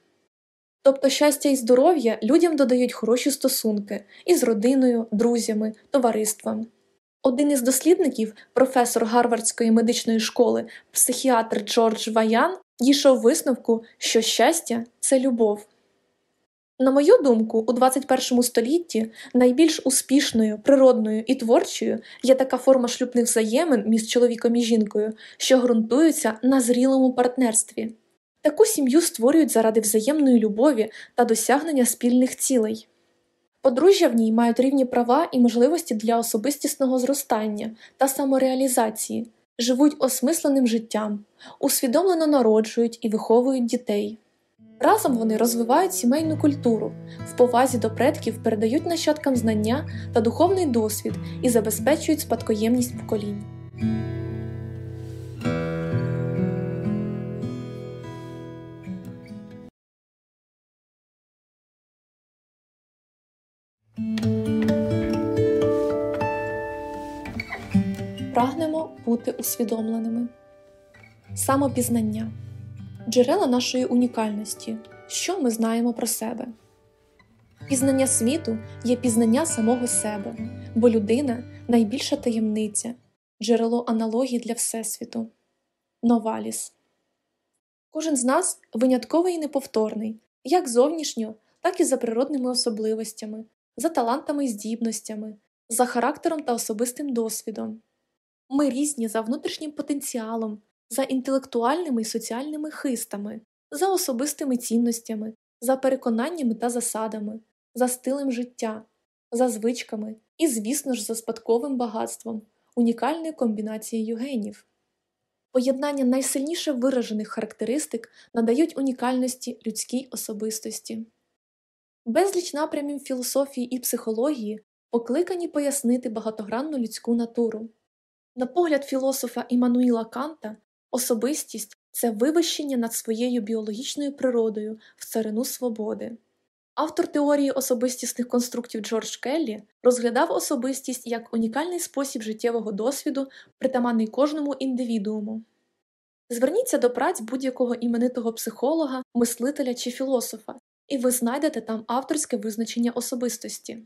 Speaker 1: Тобто щастя і здоров'я людям додають хороші стосунки із родиною, друзями, товариством. Один із дослідників, професор Гарвардської медичної школи, психіатр Джордж Ваян, дійшов висновку, що щастя це любов. На мою думку, у 21 столітті найбільш успішною, природною і творчою є така форма шлюбних взаємин між чоловіком і жінкою, що ґрунтуються на зрілому партнерстві. Таку сім'ю створюють заради взаємної любові та досягнення спільних цілей. Подружжя в ній мають рівні права і можливості для особистісного зростання та самореалізації, живуть осмисленим життям, усвідомлено народжують і виховують дітей. Разом вони розвивають сімейну культуру, в повазі до предків передають нащадкам знання та духовний досвід і забезпечують спадкоємність поколінь. Прагнемо бути усвідомленими. Самопізнання джерела нашої унікальності, що ми знаємо про себе. Пізнання світу є пізнання самого себе, бо людина найбільша таємниця, джерело аналогії для Всесвіту. Новаліс. Кожен з нас винятковий і неповторний, як зовнішньо, так і за природними особливостями, за талантами і здібностями, за характером та особистим досвідом. Ми різні за внутрішнім потенціалом, за інтелектуальними і соціальними хистами, за особистими цінностями, за переконаннями та засадами, за стилем життя, за звичками і, звісно ж, за спадковим багатством, унікальною комбінацією генів. Поєднання найсильніше виражених характеристик надають унікальності людській особистості. Безліч напрямів філософії і психології покликані пояснити багатогранну людську натуру. На погляд філософа Іммануїла Канта, Особистість це вивищення над своєю біологічною природою в царину свободи. Автор теорії особистісних конструктів Джордж Келлі розглядав особистість як унікальний спосіб життєвого досвіду, притаманний кожному індивідууму. Зверніться до праць будь-якого іменитого психолога, мислителя чи філософа, і ви знайдете там авторське визначення особистості.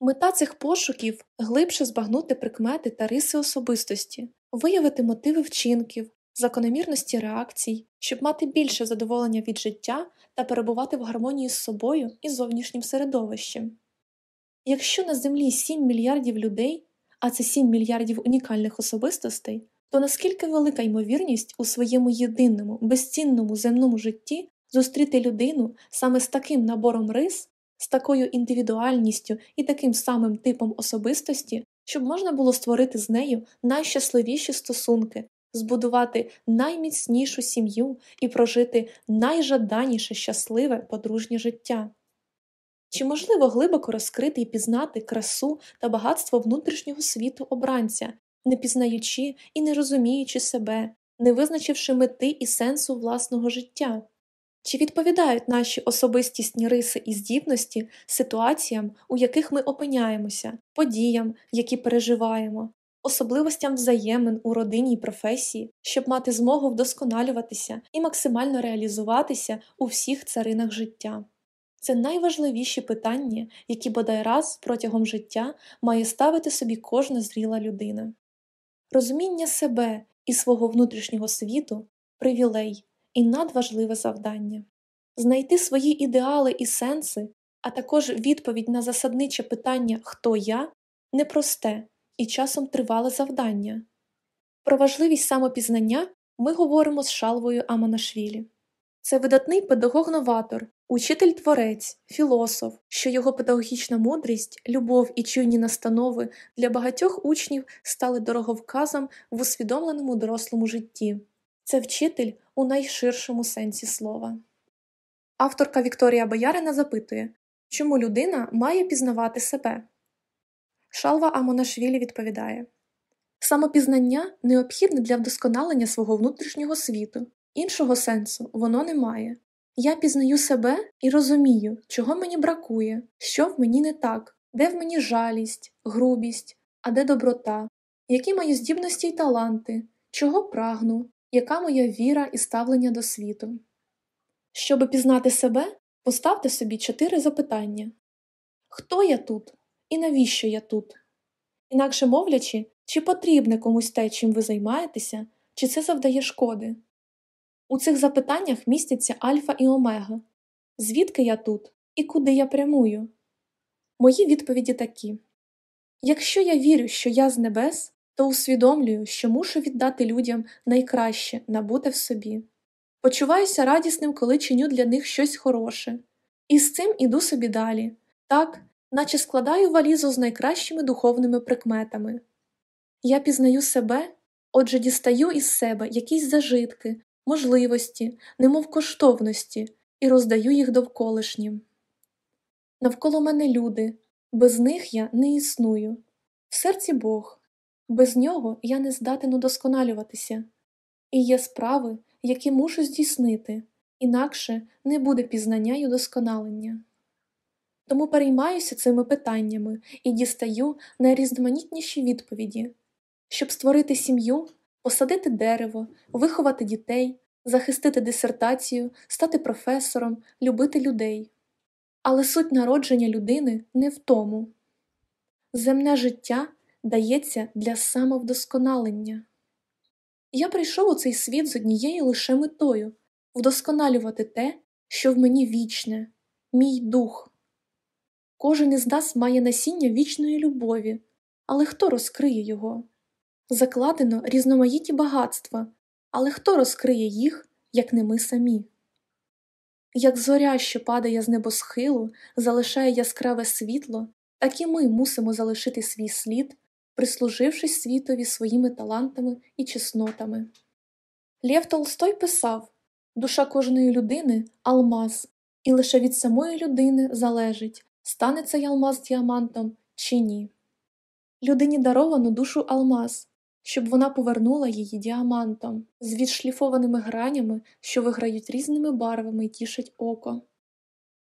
Speaker 1: Мета цих пошуків глибше збагнути прикмети та риси особистості, виявити мотиви вчинків, закономірності реакцій, щоб мати більше задоволення від життя та перебувати в гармонії з собою і зовнішнім середовищем. Якщо на Землі 7 мільярдів людей, а це 7 мільярдів унікальних особистостей, то наскільки велика ймовірність у своєму єдиному, безцінному земному житті зустріти людину саме з таким набором рис, з такою індивідуальністю і таким самим типом особистості, щоб можна було створити з нею найщасливіші стосунки, збудувати найміцнішу сім'ю і прожити найжаданіше щасливе подружнє життя. Чи можливо глибоко розкрити і пізнати красу та багатство внутрішнього світу обранця, не пізнаючи і не розуміючи себе, не визначивши мети і сенсу власного життя? Чи відповідають наші особистісні риси і здібності ситуаціям, у яких ми опиняємося, подіям, які переживаємо, особливостям взаємин у родині й професії, щоб мати змогу вдосконалюватися і максимально реалізуватися у всіх царинах життя? Це найважливіші питання, які бодай раз протягом життя має ставити собі кожна зріла людина. Розуміння себе і свого внутрішнього світу привілей і надважливе завдання знайти свої ідеали і сенси, а також відповідь на засадниче питання Хто я непросте і часом тривале завдання. Про важливість самопізнання ми говоримо з Шалвою Аманашвілі. Це видатний педагог-новатор, учитель творець, філософ, що його педагогічна мудрість, любов і чуйні настанови для багатьох учнів стали дороговказом в усвідомленому дорослому житті. Це вчитель у найширшому сенсі слова. Авторка Вікторія Боярина запитує, чому людина має пізнавати себе. Шалва Амонашвілі відповідає Самопізнання необхідне для вдосконалення свого внутрішнього світу, іншого сенсу воно не має. Я пізнаю себе і розумію, чого мені бракує, що в мені не так, де в мені жалість, грубість, а де доброта, які мої здібності й таланти, чого прагну, яка моя віра і ставлення до світу. Щоби пізнати себе, поставте собі чотири запитання Хто я тут і навіщо я тут? Інакше мовлячи, чи потрібне комусь те, чим ви займаєтеся, чи це завдає шкоди? У цих запитаннях містяться альфа і омега звідки я тут і куди я прямую? Мої відповіді такі Якщо я вірю, що я з небес, то усвідомлюю, що мушу віддати людям найкраще набуте в собі. Почуваюся радісним, коли чиню для них щось хороше, і з цим іду собі далі, так, наче складаю валізу з найкращими духовними прикметами. Я пізнаю себе, отже, дістаю із себе якісь зажитки, можливості, немов коштовності, і роздаю їх довколишнім. Навколо мене люди, без них я не існую, в серці Бог, без нього я не здатен удосконалюватися, і є справи, які мушу здійснити, інакше не буде пізнання й удосконалення. Тому переймаюся цими питаннями і дістаю найрізноманітніші відповіді, щоб створити сім'ю, посадити дерево, виховати дітей, захистити дисертацію, стати професором, любити людей. Але суть народження людини не в тому. Земне життя дається для самовдосконалення. Я прийшов у цей світ з однією лише метою вдосконалювати те, що в мені вічне, мій дух. Кожен із нас має насіння вічної любові, але хто розкриє його? Закладено різноманітні багатства, але хто розкриє їх, як не ми самі? Як зоря, що падає з небосхилу, залишає яскраве світло, так і ми мусимо залишити свій слід, прислужившись світові своїми талантами і чеснотами. Лєв Толстой писав душа кожної людини алмаз, і лише від самої людини залежить, стане цей алмаз діамантом чи ні. Людині даровано душу алмаз, щоб вона повернула її діамантом з відшліфованими гранями, що виграють різними барвами і тішать око.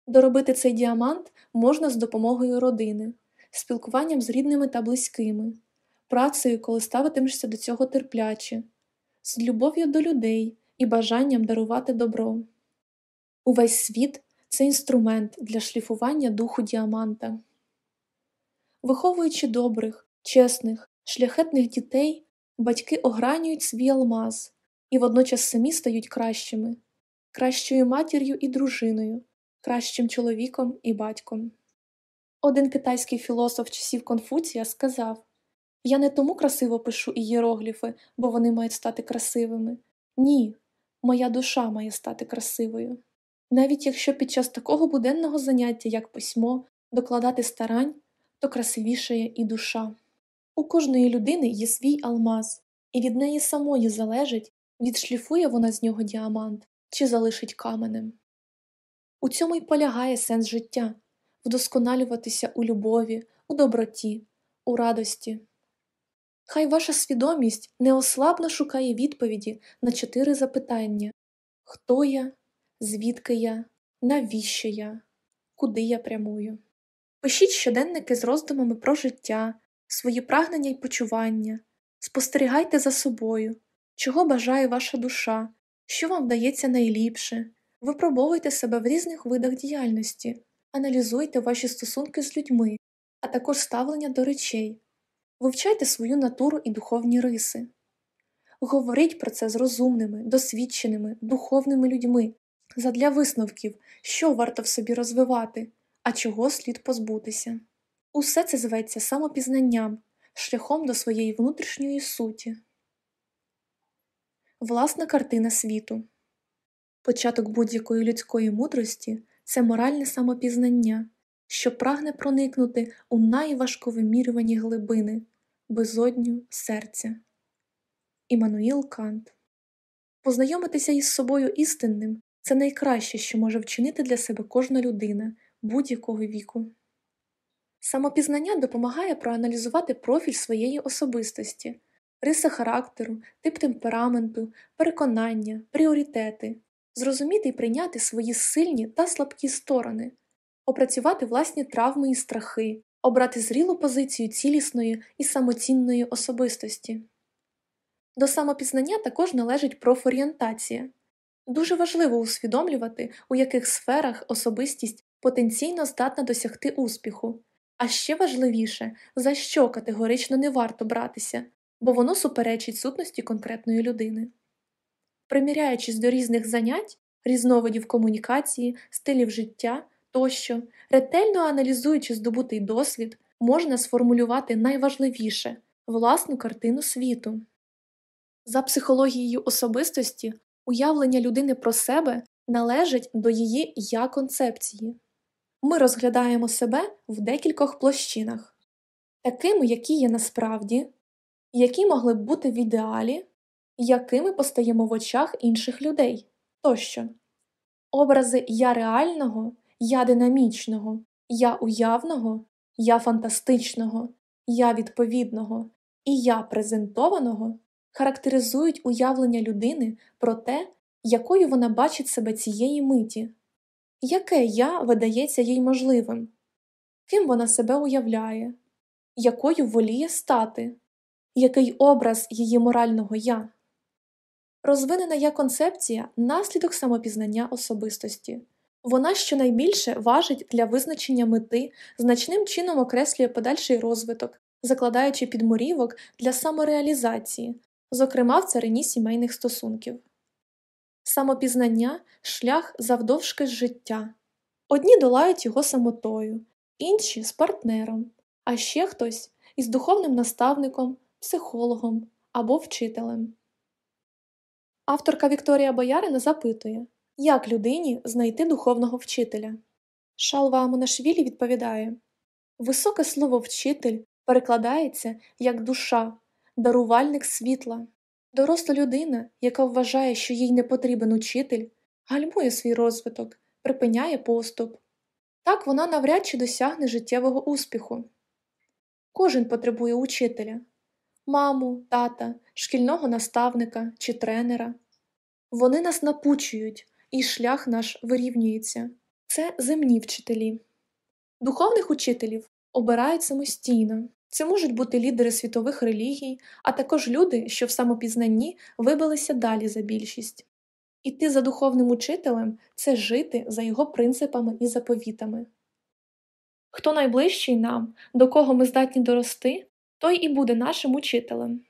Speaker 1: Доробити цей діамант можна з допомогою родини, спілкуванням з рідними та близькими, працею, коли ставитимешся до цього терпляче, з любов'ю до людей і бажанням дарувати добро. Увесь світ це інструмент для шліфування духу діаманта. Виховуючи добрих, чесних, шляхетних дітей, батьки огранюють свій алмаз і водночас самі стають кращими, кращою матір'ю і дружиною, кращим чоловіком і батьком. Один китайський філософ часів Конфуція сказав Я не тому красиво пишу ієрогліфи, бо вони мають стати красивими. Ні, моя душа має стати красивою. Навіть якщо під час такого буденного заняття, як письмо, докладати старань, то красивішає і душа. У кожної людини є свій алмаз, і від неї самої залежить, відшліфує вона з нього діамант чи залишить каменем. У цьому й полягає сенс життя вдосконалюватися у любові, у доброті, у радості. Хай ваша свідомість неослабно шукає відповіді на чотири запитання. Хто я, звідки я, навіщо я, куди я прямую. Пишіть щоденники з роздумами про життя, свої прагнення й почування, спостерігайте за собою, чого бажає ваша душа, що вам вдається найліпше, випробовуйте себе в різних видах діяльності, аналізуйте ваші стосунки з людьми, а також ставлення до речей, вивчайте свою натуру і духовні риси. Говоріть про це з розумними, досвідченими, духовними людьми, задля висновків, що варто в собі розвивати, а чого слід позбутися. Усе це зветься самопізнанням, шляхом до своєї внутрішньої суті. Власна картина світу Початок будь-якої людської мудрості це моральне самопізнання, що прагне проникнути у найважковимірювані глибини, безодню серця. Іммануїл Кант Познайомитися із собою істинним це найкраще, що може вчинити для себе кожна людина будь-якого віку. Самопізнання допомагає проаналізувати профіль своєї особистості, риси характеру, тип темпераменту, переконання, пріоритети, зрозуміти і прийняти свої сильні та слабкі сторони, опрацювати власні травми і страхи, обрати зрілу позицію цілісної і самоцінної особистості. До самопізнання також належить профорієнтація. Дуже важливо усвідомлювати, у яких сферах особистість потенційно здатна досягти успіху, а ще важливіше, за що категорично не варто братися, бо воно суперечить сутності конкретної людини. Приміряючись до різних занять, різновидів комунікації, стилів життя тощо, ретельно аналізуючи здобутий досвід, можна сформулювати найважливіше власну картину світу. За психологією особистості, уявлення людини про себе належить до її я концепції. Ми розглядаємо себе в декількох площинах такими, які є насправді, які могли б бути в ідеалі, якими постаємо в очах інших людей тощо. Образи я реального, я динамічного, я уявного, я фантастичного, я відповідного і я презентованого характеризують уявлення людини про те, якою вона бачить себе цієї миті, яке я видається їй можливим, ким вона себе уявляє, якою воліє стати, який образ її морального я. Розвинена я концепція наслідок самопізнання особистості. Вона щонайбільше важить для визначення мети, значним чином окреслює подальший розвиток, закладаючи підморівок для самореалізації, зокрема в царині сімейних стосунків. Самопізнання шлях завдовжки життя. Одні долають його самотою, інші з партнером, а ще хтось із духовним наставником, психологом або вчителем. Авторка Вікторія Боярина запитує, як людині знайти духовного вчителя. Шалва Амонашвілі відповідає Високе слово вчитель перекладається як душа, дарувальник світла. Доросла людина, яка вважає, що їй не потрібен учитель, гальмує свій розвиток, припиняє поступ. Так вона навряд чи досягне життєвого успіху. Кожен потребує учителя маму, тата, шкільного наставника чи тренера. Вони нас напучують, і шлях наш вирівнюється. це земні вчителі. Духовних учителів обирають самостійно. Це можуть бути лідери світових релігій, а також люди, що в самопізнанні вибилися далі за більшість. Іти за духовним учителем це жити за його принципами і заповітами. Хто найближчий нам, до кого ми здатні дорости, той і буде нашим учителем.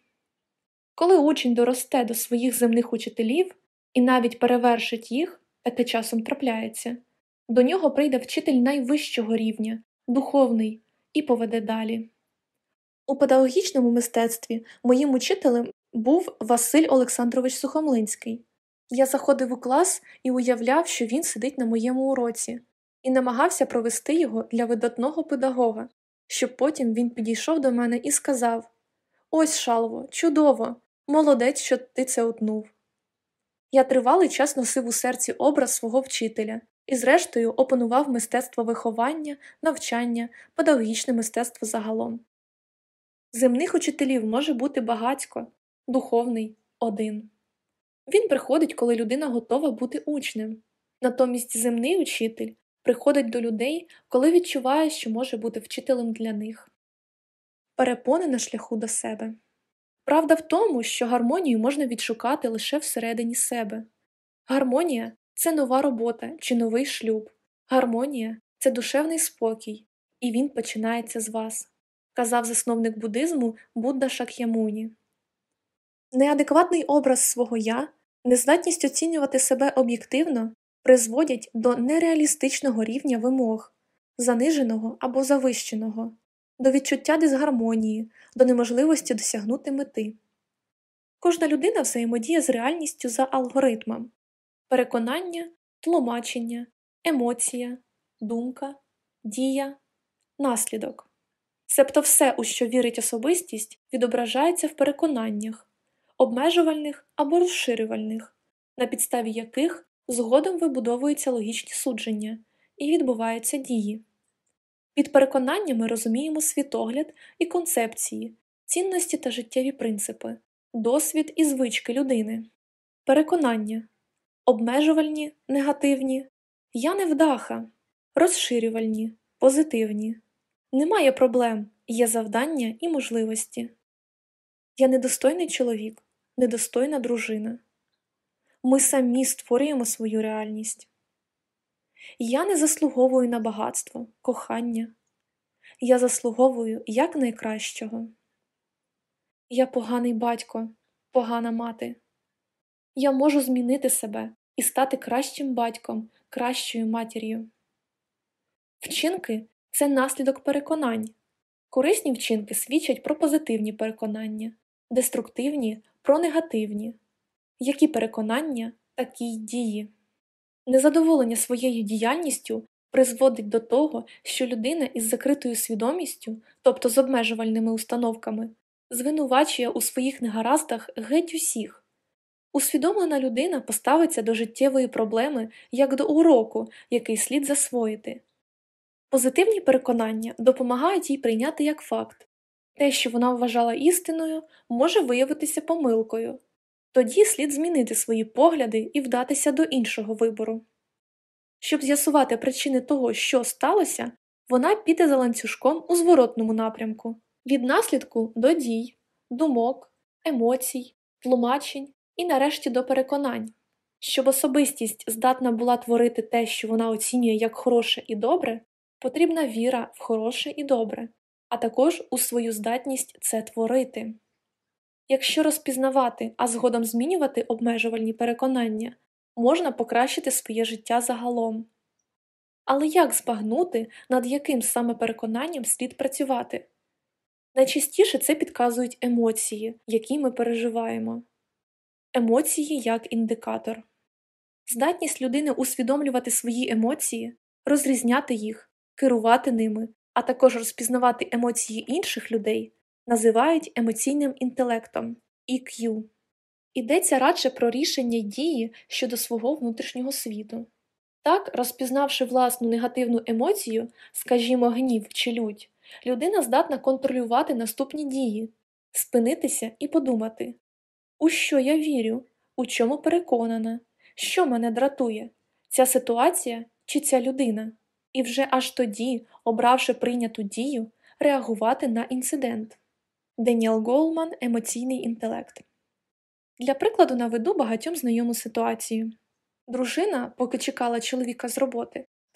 Speaker 1: Коли учень доросте до своїх земних учителів і навіть перевершить їх, таке часом трапляється, до нього прийде вчитель найвищого рівня, духовний, і поведе далі. У педагогічному мистецтві моїм учителем був Василь Олександрович Сухомлинський. Я заходив у клас і уявляв, що він сидить на моєму уроці, і намагався провести його для видатного педагога, щоб потім він підійшов до мене і сказав Ось, шалво, чудово, молодець, що ти це утнув. Я тривалий час носив у серці образ свого вчителя і, зрештою, опанував мистецтво виховання, навчання, педагогічне мистецтво загалом. Земних учителів може бути багатько, духовний один. Він приходить, коли людина готова бути учнем. Натомість земний учитель приходить до людей, коли відчуває, що може бути вчителем для них. Перепони на шляху до себе. Правда в тому, що гармонію можна відшукати лише всередині себе. Гармонія це нова робота чи новий шлюб. Гармонія це душевний спокій, і він починається з вас, казав засновник буддизму Будда Шак'ямуні. Неадекватний образ свого я, нездатність оцінювати себе об'єктивно призводять до нереалістичного рівня вимог, заниженого або завищеного, до відчуття дисгармонії, до неможливості досягнути мети. Кожна людина взаємодіє з реальністю за алгоритмом переконання, тлумачення, емоція, думка, дія, наслідок. Себто все, у що вірить особистість, відображається в переконаннях, обмежувальних або розширювальних, на підставі яких згодом вибудовуються логічні судження і відбуваються дії. Під переконаннями розуміємо світогляд і концепції, цінності та життєві принципи, досвід і звички людини, переконання, обмежувальні, негативні, я невдаха, розширювальні, позитивні. Немає проблем, є завдання і можливості. Я недостойний чоловік, недостойна дружина. Ми самі створюємо свою реальність. Я не заслуговую на багатство, кохання. Я заслуговую якнайкращого. Я поганий батько, погана мати. Я можу змінити себе і стати кращим батьком, кращою матір'ю. Вчинки це наслідок переконань. Корисні вчинки свідчать про позитивні переконання, деструктивні про негативні. Які переконання, такі й дії. Незадоволення своєю діяльністю призводить до того, що людина із закритою свідомістю, тобто з обмежувальними установками, звинувачує у своїх негараздах геть усіх. Усвідомлена людина поставиться до життєвої проблеми як до уроку, який слід засвоїти. Позитивні переконання допомагають їй прийняти як факт те, що вона вважала істиною, може виявитися помилкою. Тоді слід змінити свої погляди і вдатися до іншого вибору. Щоб з'ясувати причини того, що сталося, вона піде за ланцюжком у зворотному напрямку від наслідку до дій, думок, емоцій, тлумачень і нарешті до переконань. Щоб особистість здатна була творити те, що вона оцінює як хороше і добре, потрібна віра в хороше і добре, а також у свою здатність це творити. Якщо розпізнавати, а згодом змінювати обмежувальні переконання, можна покращити своє життя загалом. Але як збагнути, над яким саме переконанням слід працювати? Найчастіше це підказують емоції, які ми переживаємо. Емоції як індикатор. Здатність людини усвідомлювати свої емоції, розрізняти їх, керувати ними, а також розпізнавати емоції інших людей називають емоційним інтелектом EQ. Йдеться радше про рішення дії щодо свого внутрішнього світу. Так, розпізнавши власну негативну емоцію, скажімо, гнів чи лють, людина здатна контролювати наступні дії, спинитися і подумати, у що я вірю, у чому переконана, що мене дратує, ця ситуація чи ця людина, і вже аж тоді, обравши прийняту дію, реагувати на інцидент. Деніел Голман Емоційний інтелект. Для прикладу наведу багатьом знайому ситуацію. Дружина, поки чекала чоловіка з роботи,